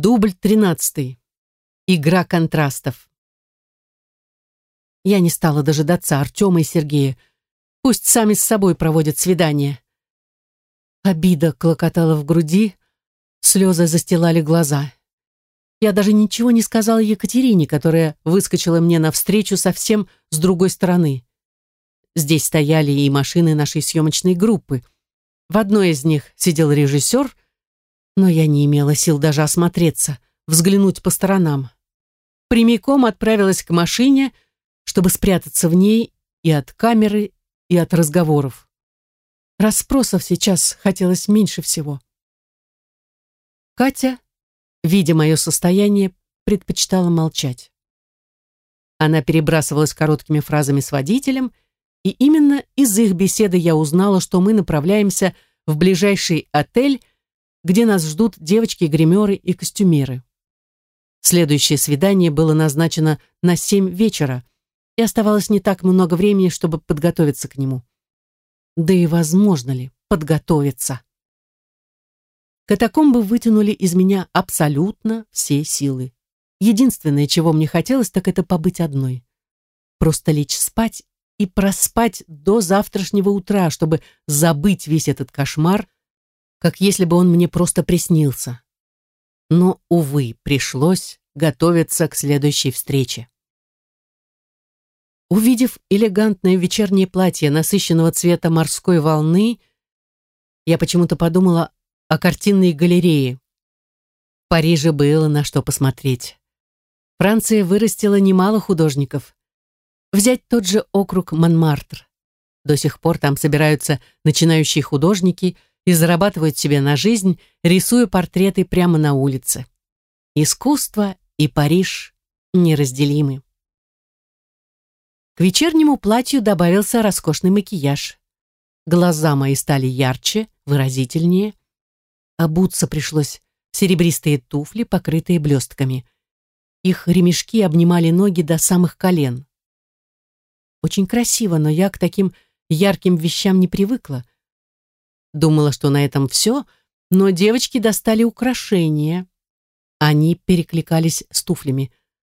Дубль тринадцатый. Игра контрастов. Я не стала дожидаться Артема и Сергея. Пусть сами с собой проводят свидание. Обида клокотала в груди, слезы застилали глаза. Я даже ничего не сказала Екатерине, которая выскочила мне навстречу совсем с другой стороны. Здесь стояли и машины нашей съемочной группы. В одной из них сидел режиссер — но я не имела сил даже осмотреться, взглянуть по сторонам. Прямиком отправилась к машине, чтобы спрятаться в ней и от камеры, и от разговоров. Расспросов сейчас хотелось меньше всего. Катя, видя мое состояние, предпочитала молчать. Она перебрасывалась короткими фразами с водителем, и именно из их беседы я узнала, что мы направляемся в ближайший отель, где нас ждут девочки-гримеры и костюмеры. Следующее свидание было назначено на семь вечера, и оставалось не так много времени, чтобы подготовиться к нему. Да и возможно ли подготовиться? Катакомбы вытянули из меня абсолютно все силы. Единственное, чего мне хотелось, так это побыть одной. Просто лечь спать и проспать до завтрашнего утра, чтобы забыть весь этот кошмар, как если бы он мне просто приснился. Но, увы, пришлось готовиться к следующей встрече. Увидев элегантное вечернее платье насыщенного цвета морской волны, я почему-то подумала о картинной галерее. В Париже было на что посмотреть. Франция вырастила немало художников. Взять тот же округ Монмартр. До сих пор там собираются начинающие художники – и зарабатывают себе на жизнь, рисуя портреты прямо на улице. Искусство и Париж неразделимы. К вечернему платью добавился роскошный макияж. Глаза мои стали ярче, выразительнее. Обуться пришлось в серебристые туфли, покрытые блестками. Их ремешки обнимали ноги до самых колен. Очень красиво, но я к таким ярким вещам не привыкла. Думала, что на этом все, но девочки достали украшения. Они перекликались с туфлями.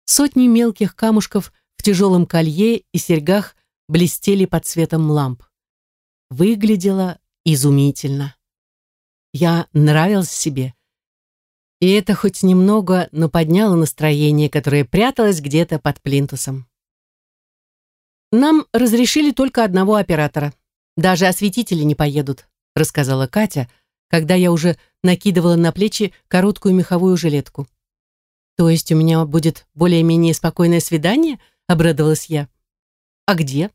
Сотни мелких камушков в тяжелом колье и серьгах блестели под светом ламп. Выглядело изумительно. Я нравилась себе. И это хоть немного, но подняло настроение, которое пряталось где-то под плинтусом. Нам разрешили только одного оператора. Даже осветители не поедут рассказала Катя, когда я уже накидывала на плечи короткую меховую жилетку. «То есть у меня будет более-менее спокойное свидание?» — обрадовалась я. «А где?»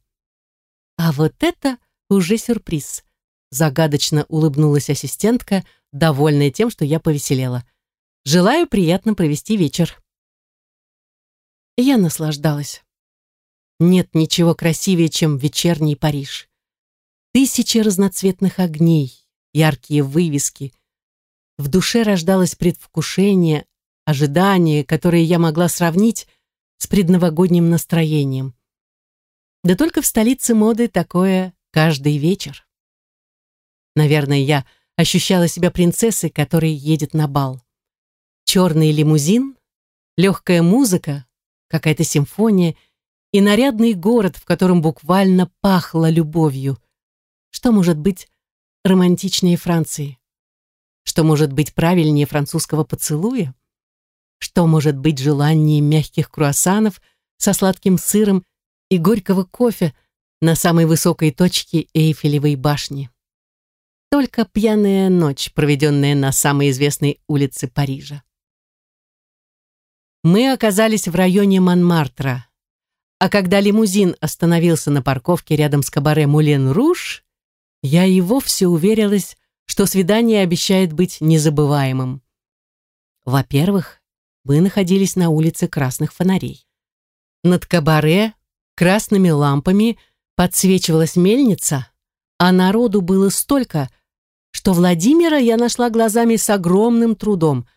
«А вот это уже сюрприз», — загадочно улыбнулась ассистентка, довольная тем, что я повеселела. «Желаю приятно провести вечер». Я наслаждалась. Нет ничего красивее, чем вечерний Париж. Тысячи разноцветных огней, яркие вывески. В душе рождалось предвкушение, ожидание, которое я могла сравнить с предновогодним настроением. Да только в столице моды такое каждый вечер. Наверное, я ощущала себя принцессой, которая едет на бал. Черный лимузин, легкая музыка, какая-то симфония и нарядный город, в котором буквально пахло любовью. Что может быть романтичнее Франции? Что может быть правильнее французского поцелуя? Что может быть желание мягких круассанов со сладким сыром и горького кофе на самой высокой точке Эйфелевой башни? Только пьяная ночь, проведенная на самой известной улице Парижа. Мы оказались в районе Монмартра, а когда лимузин остановился на парковке рядом с кабаре Мулен-Руж, я и вовсе уверилась, что свидание обещает быть незабываемым. Во-первых, мы находились на улице красных фонарей. Над кабаре красными лампами подсвечивалась мельница, а народу было столько, что Владимира я нашла глазами с огромным трудом.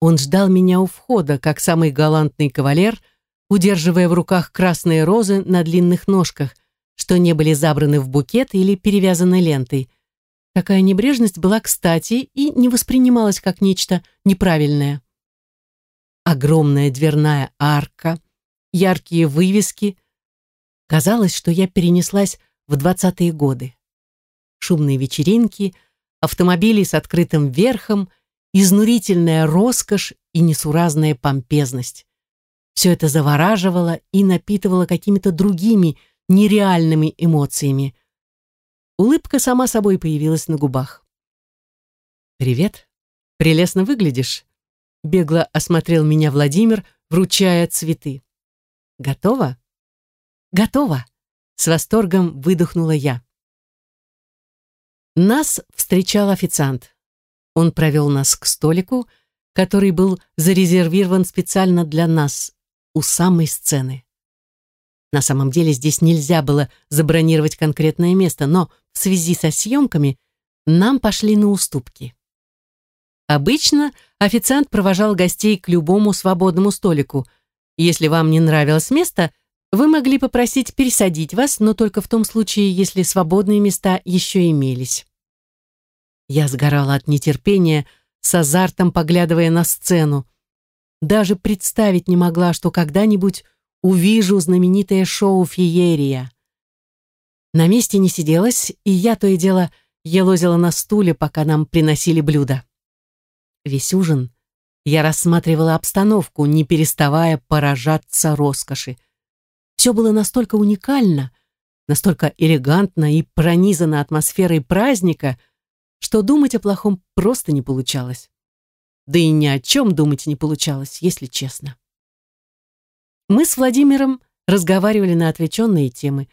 Он ждал меня у входа, как самый галантный кавалер, удерживая в руках красные розы на длинных ножках, что не были забраны в букет или перевязаны лентой. Такая небрежность была кстати и не воспринималась как нечто неправильное. огромная дверная арка, яркие вывески. Казалось, что я перенеслась в двадцатые годы. Шумные вечеринки, автомобили с открытым верхом, изнурительная роскошь и несуразная помпезность. Все это завораживало и напитывало какими-то другими, нереальными эмоциями. Улыбка сама собой появилась на губах. «Привет. Прелестно выглядишь», — бегло осмотрел меня Владимир, вручая цветы. «Готово?» «Готово», — с восторгом выдохнула я. Нас встречал официант. Он провел нас к столику, который был зарезервирован специально для нас, у самой сцены. На самом деле здесь нельзя было забронировать конкретное место, но в связи со съемками нам пошли на уступки. Обычно официант провожал гостей к любому свободному столику. Если вам не нравилось место, вы могли попросить пересадить вас, но только в том случае, если свободные места еще имелись. Я сгорала от нетерпения, с азартом поглядывая на сцену. Даже представить не могла, что когда-нибудь увижу знаменитое шоу «Феерия». На месте не сиделась, и я то и дело елозила на стуле, пока нам приносили блюда. Весь ужин я рассматривала обстановку, не переставая поражаться роскоши. Все было настолько уникально, настолько элегантно и пронизано атмосферой праздника, что думать о плохом просто не получалось. Да и ни о чем думать не получалось, если честно. Мы с Владимиром разговаривали на отвлеченные темы.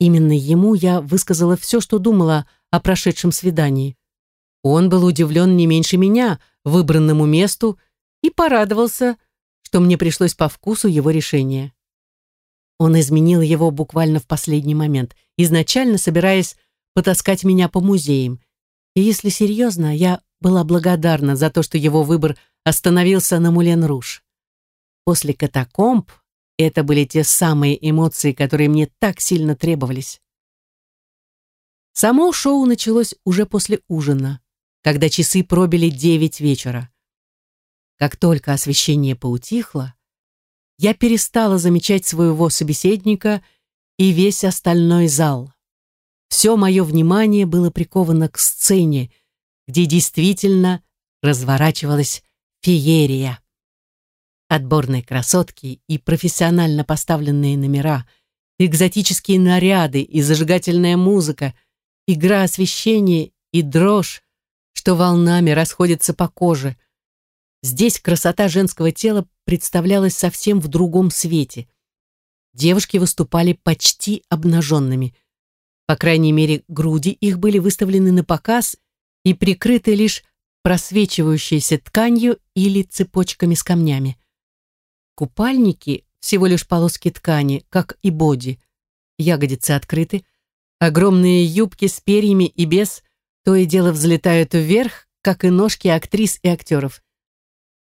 Именно ему я высказала все, что думала о прошедшем свидании. Он был удивлен не меньше меня выбранному месту и порадовался, что мне пришлось по вкусу его решение. Он изменил его буквально в последний момент, изначально собираясь потаскать меня по музеям. И если серьезно, я была благодарна за то, что его выбор остановился на Мулен-Руж. После катакомб это были те самые эмоции, которые мне так сильно требовались. Само шоу началось уже после ужина, когда часы пробили девять вечера. Как только освещение поутихло, я перестала замечать своего собеседника и весь остальной зал. Все мое внимание было приковано к сцене, где действительно разворачивалась феерия. Отборные красотки и профессионально поставленные номера, экзотические наряды и зажигательная музыка, игра освещения и дрожь, что волнами расходится по коже, Здесь красота женского тела представлялась совсем в другом свете. Девушки выступали почти обнаженными. По крайней мере, груди их были выставлены на показ и прикрыты лишь просвечивающейся тканью или цепочками с камнями. Купальники — всего лишь полоски ткани, как и боди. Ягодицы открыты, огромные юбки с перьями и без то и дело взлетают вверх, как и ножки актрис и актеров.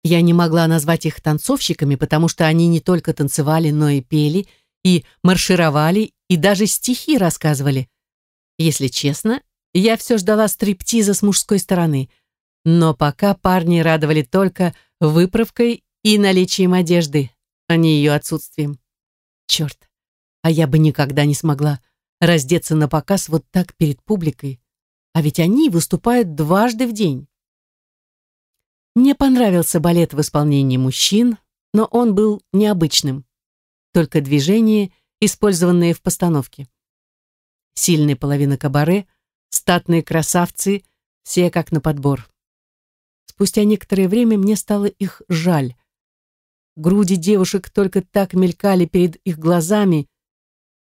Я не могла назвать их танцовщиками, потому что они не только танцевали, но и пели, и маршировали, и даже стихи рассказывали. Если честно, я все ждала стриптиза с мужской стороны, но пока парни радовали только выправкой и наличием одежды, а не ее отсутствием. Черт, а я бы никогда не смогла раздеться на показ вот так перед публикой, а ведь они выступают дважды в день. Мне понравился балет в исполнении мужчин, но он был необычным. Только движения, использованные в постановке. Сильная половина кабаре, статные красавцы, все как на подбор. Спустя некоторое время мне стало их жаль. Груди девушек только так мелькали перед их глазами,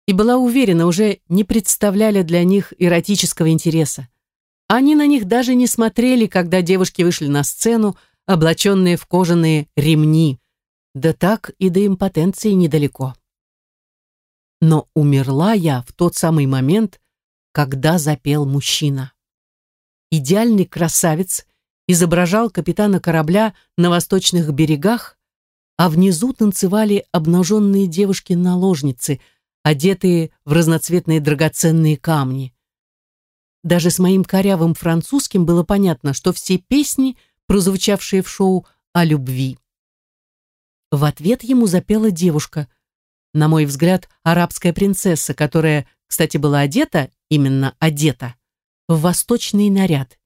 и была уверена, уже не представляли для них эротического интереса. Они на них даже не смотрели, когда девушки вышли на сцену, облаченные в кожаные ремни. Да так и до импотенции недалеко. Но умерла я в тот самый момент, когда запел мужчина. Идеальный красавец изображал капитана корабля на восточных берегах, а внизу танцевали обнаженные девушки-наложницы, одетые в разноцветные драгоценные камни. Даже с моим корявым французским было понятно, что все песни прозвучавшие в шоу о любви. в ответ ему запела девушка, на мой взгляд, арабская принцесса, которая, кстати, была одета, именно одета, в восточный наряд.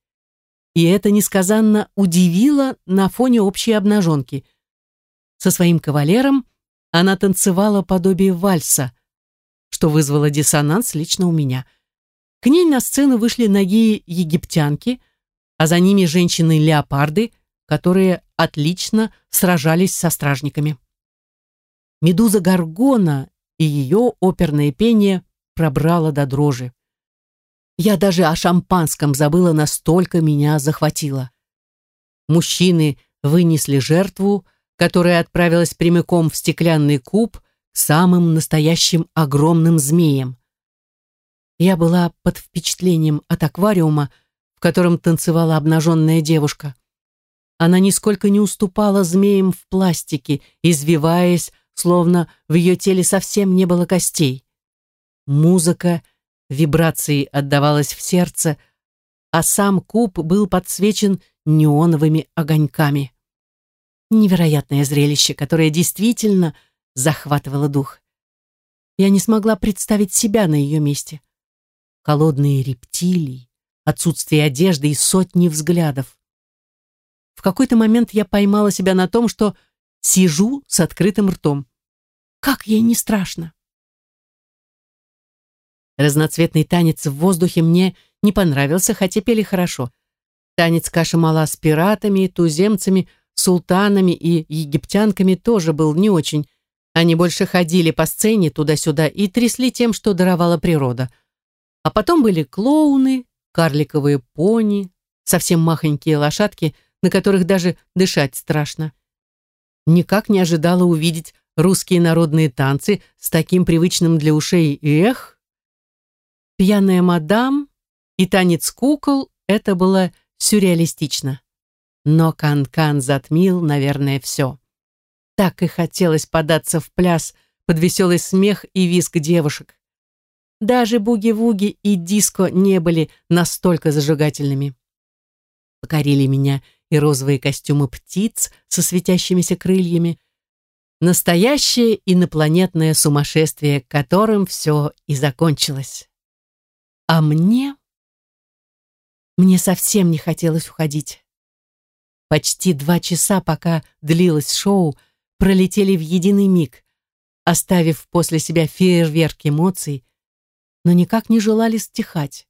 И это несказанно удивило на фоне общей обнаженки. Со своим кавалером она танцевала подобие вальса, что вызвало диссонанс лично у меня. К ней на сцену вышли ноги египтянки, а за ними женщины-леопарды, которые отлично сражались со стражниками. Медуза Гаргона и ее оперное пение пробрало до дрожи. Я даже о шампанском забыла, настолько меня захватило. Мужчины вынесли жертву, которая отправилась прямиком в стеклянный куб самым настоящим огромным змеям. Я была под впечатлением от аквариума, в котором танцевала обнаженная девушка. Она нисколько не уступала змеям в пластике, извиваясь, словно в ее теле совсем не было костей. Музыка вибрацией отдавалась в сердце, а сам куб был подсвечен неоновыми огоньками. Невероятное зрелище, которое действительно захватывало дух. Я не смогла представить себя на ее месте. Холодные рептилии, отсутствие одежды и сотни взглядов. В какой-то момент я поймала себя на том, что сижу с открытым ртом. Как ей не страшно? Разноцветный танец в воздухе мне не понравился, хотя пели хорошо. Танец каша-мала с пиратами, туземцами — султанами и египтянками тоже был не очень. Они больше ходили по сцене туда-сюда и трясли тем, что даровала природа. А потом были клоуны, карликовые пони, совсем махонькие лошадки, на которых даже дышать страшно. Никак не ожидала увидеть русские народные танцы с таким привычным для ушей «эх». Пьяная мадам и танец кукол — это было сюрреалистично. Но Кан-Кан затмил, наверное, все. Так и хотелось податься в пляс под веселый смех и визг девушек. Даже буги-вуги и диско не были настолько зажигательными. Покорили меня и розовые костюмы птиц со светящимися крыльями. Настоящее инопланетное сумасшествие, которым все и закончилось. А мне... Мне совсем не хотелось уходить. Почти два часа, пока длилось шоу, пролетели в единый миг, оставив после себя фейерверк эмоций, но никак не желали стихать.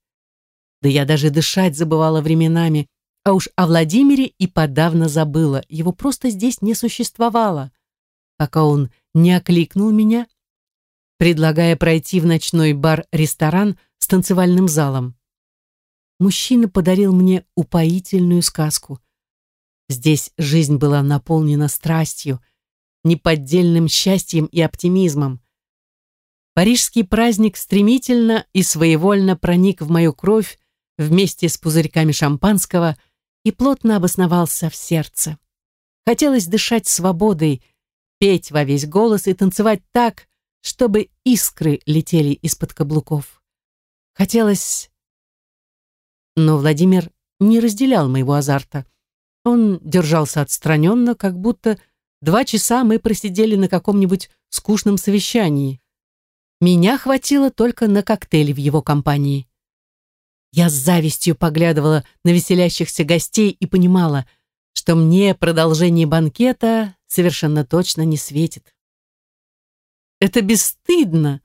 Да я даже дышать забывала временами, а уж о Владимире и подавно забыла, его просто здесь не существовало, пока он не окликнул меня, предлагая пройти в ночной бар-ресторан с танцевальным залом. Мужчина подарил мне упоительную сказку — Здесь жизнь была наполнена страстью, неподдельным счастьем и оптимизмом. Парижский праздник стремительно и своевольно проник в мою кровь вместе с пузырьками шампанского и плотно обосновался в сердце. Хотелось дышать свободой, петь во весь голос и танцевать так, чтобы искры летели из-под каблуков. Хотелось... Но Владимир не разделял моего азарта. Он держался отстраненно, как будто два часа мы просидели на каком-нибудь скучном совещании. Меня хватило только на коктейли в его компании. Я с завистью поглядывала на веселящихся гостей и понимала, что мне продолжение банкета совершенно точно не светит. Это бесстыдно.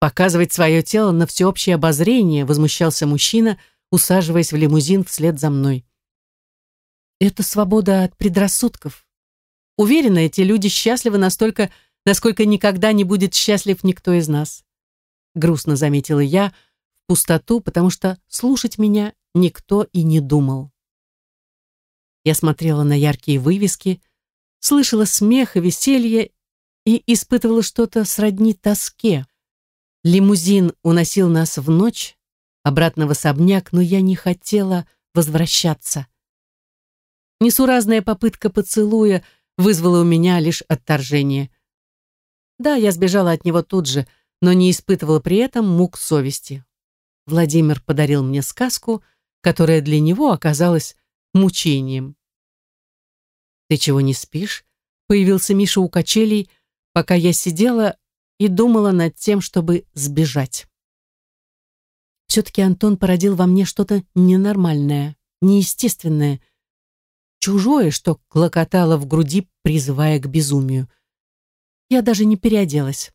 Показывать свое тело на всеобщее обозрение, возмущался мужчина, усаживаясь в лимузин вслед за мной. Это свобода от предрассудков. Уверена, эти люди счастливы настолько, насколько никогда не будет счастлив никто из нас. Грустно заметила я в пустоту, потому что слушать меня никто и не думал. Я смотрела на яркие вывески, слышала смех и веселье и испытывала что-то сродни тоске. Лимузин уносил нас в ночь, обратно в особняк, но я не хотела возвращаться. Несуразная попытка поцелуя вызвала у меня лишь отторжение. Да, я сбежала от него тут же, но не испытывала при этом мук совести. Владимир подарил мне сказку, которая для него оказалась мучением. «Ты чего не спишь?» — появился Миша у качелей, пока я сидела и думала над тем, чтобы сбежать. Все-таки Антон породил во мне что-то ненормальное, неестественное, чужое, что клокотало в груди, призывая к безумию. Я даже не переоделась.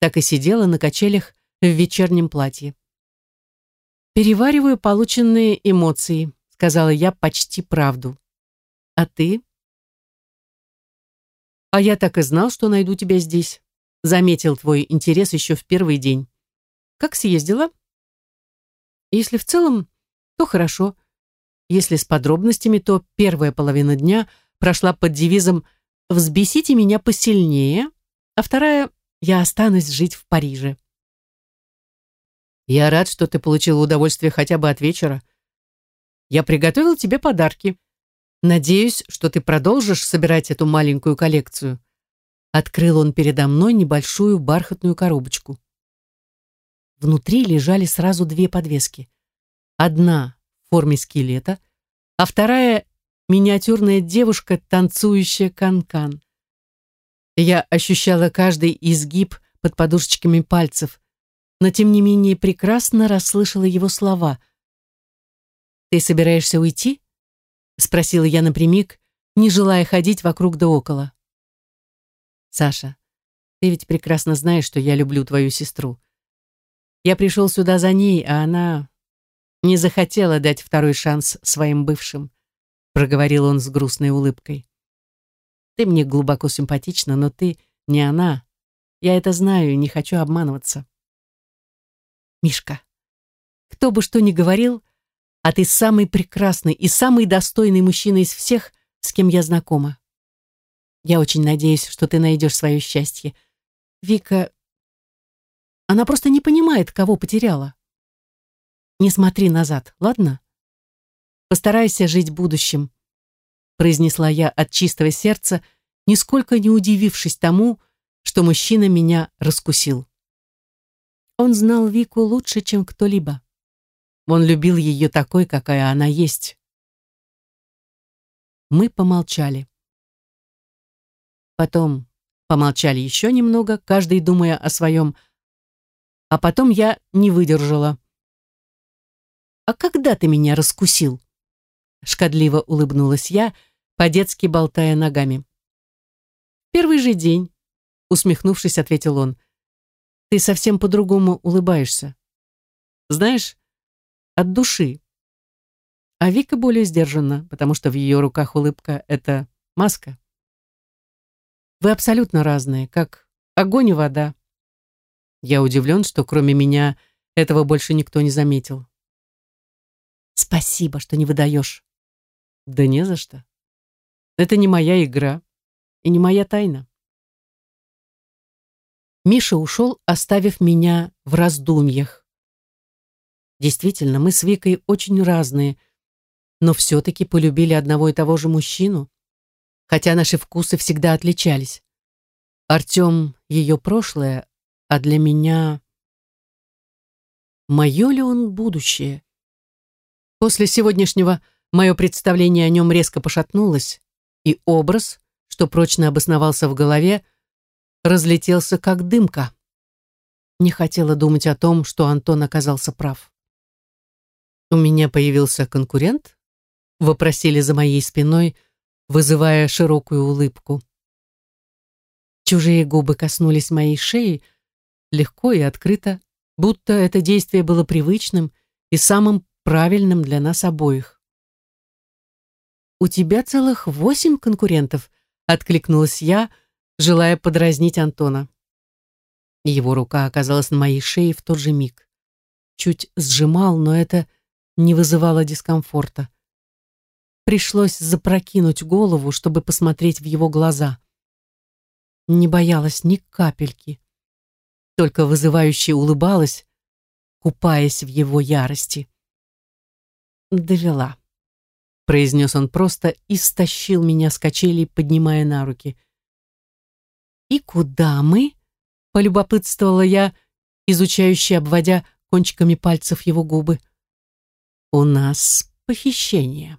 Так и сидела на качелях в вечернем платье. «Перевариваю полученные эмоции», — сказала я почти правду. «А ты?» «А я так и знал, что найду тебя здесь. Заметил твой интерес еще в первый день. Как съездила?» «Если в целом, то хорошо. Если с подробностями, то первая половина дня прошла под девизом «Взбесите меня посильнее», а вторая «Я останусь жить в Париже». Я рад, что ты получил удовольствие хотя бы от вечера. Я приготовил тебе подарки. Надеюсь, что ты продолжишь собирать эту маленькую коллекцию. Открыл он передо мной небольшую бархатную коробочку. Внутри лежали сразу две подвески. Одна форме скелета, а вторая — миниатюрная девушка, танцующая канкан. -кан. Я ощущала каждый изгиб под подушечками пальцев, но тем не менее прекрасно расслышала его слова. «Ты собираешься уйти?» — спросила я напрямик, не желая ходить вокруг да около. «Саша, ты ведь прекрасно знаешь, что я люблю твою сестру. Я пришел сюда за ней, а она не захотела дать второй шанс своим бывшим», — проговорил он с грустной улыбкой. «Ты мне глубоко симпатична, но ты не она. Я это знаю и не хочу обманываться». Мишка, кто бы что ни говорил, а ты самый прекрасный и самый достойный мужчина из всех, с кем я знакома. Я очень надеюсь, что ты найдешь свое счастье. Вика... Она просто не понимает, кого потеряла. Не смотри назад, ладно? Постарайся жить будущим, произнесла я от чистого сердца, нисколько не удивившись тому, что мужчина меня раскусил. Он знал Вику лучше, чем кто-либо. Он любил ее такой, какая она есть. Мы помолчали. Потом помолчали еще немного, каждый думая о своем. А потом я не выдержала. «А когда ты меня раскусил?» Шкодливо улыбнулась я, по-детски болтая ногами. «Первый же день», усмехнувшись, ответил он ты совсем по-другому улыбаешься. Знаешь, от души. А Вика более сдержана, потому что в ее руках улыбка — это маска. Вы абсолютно разные, как огонь и вода. Я удивлен, что кроме меня этого больше никто не заметил. Спасибо, что не выдаешь. Да не за что. Это не моя игра и не моя тайна. Миша ушел, оставив меня в раздумьях. Действительно, мы с Викой очень разные, но все-таки полюбили одного и того же мужчину, хотя наши вкусы всегда отличались. Артем — ее прошлое, а для меня... Мое ли он будущее? После сегодняшнего мое представление о нем резко пошатнулось, и образ, что прочно обосновался в голове, — разлетелся как дымка. Не хотела думать о том, что Антон оказался прав. «У меня появился конкурент?» — вопросили за моей спиной, вызывая широкую улыбку. Чужие губы коснулись моей шеи, легко и открыто, будто это действие было привычным и самым правильным для нас обоих. «У тебя целых восемь конкурентов», — откликнулась я, — желая подразнить Антона. Его рука оказалась на моей шее в тот же миг. Чуть сжимал, но это не вызывало дискомфорта. Пришлось запрокинуть голову, чтобы посмотреть в его глаза. Не боялась ни капельки, только вызывающе улыбалась, купаясь в его ярости. «Довела», — произнес он просто и стащил меня с качелей, поднимая на руки — «И куда мы?» — полюбопытствовала я, изучающе обводя кончиками пальцев его губы. «У нас похищение».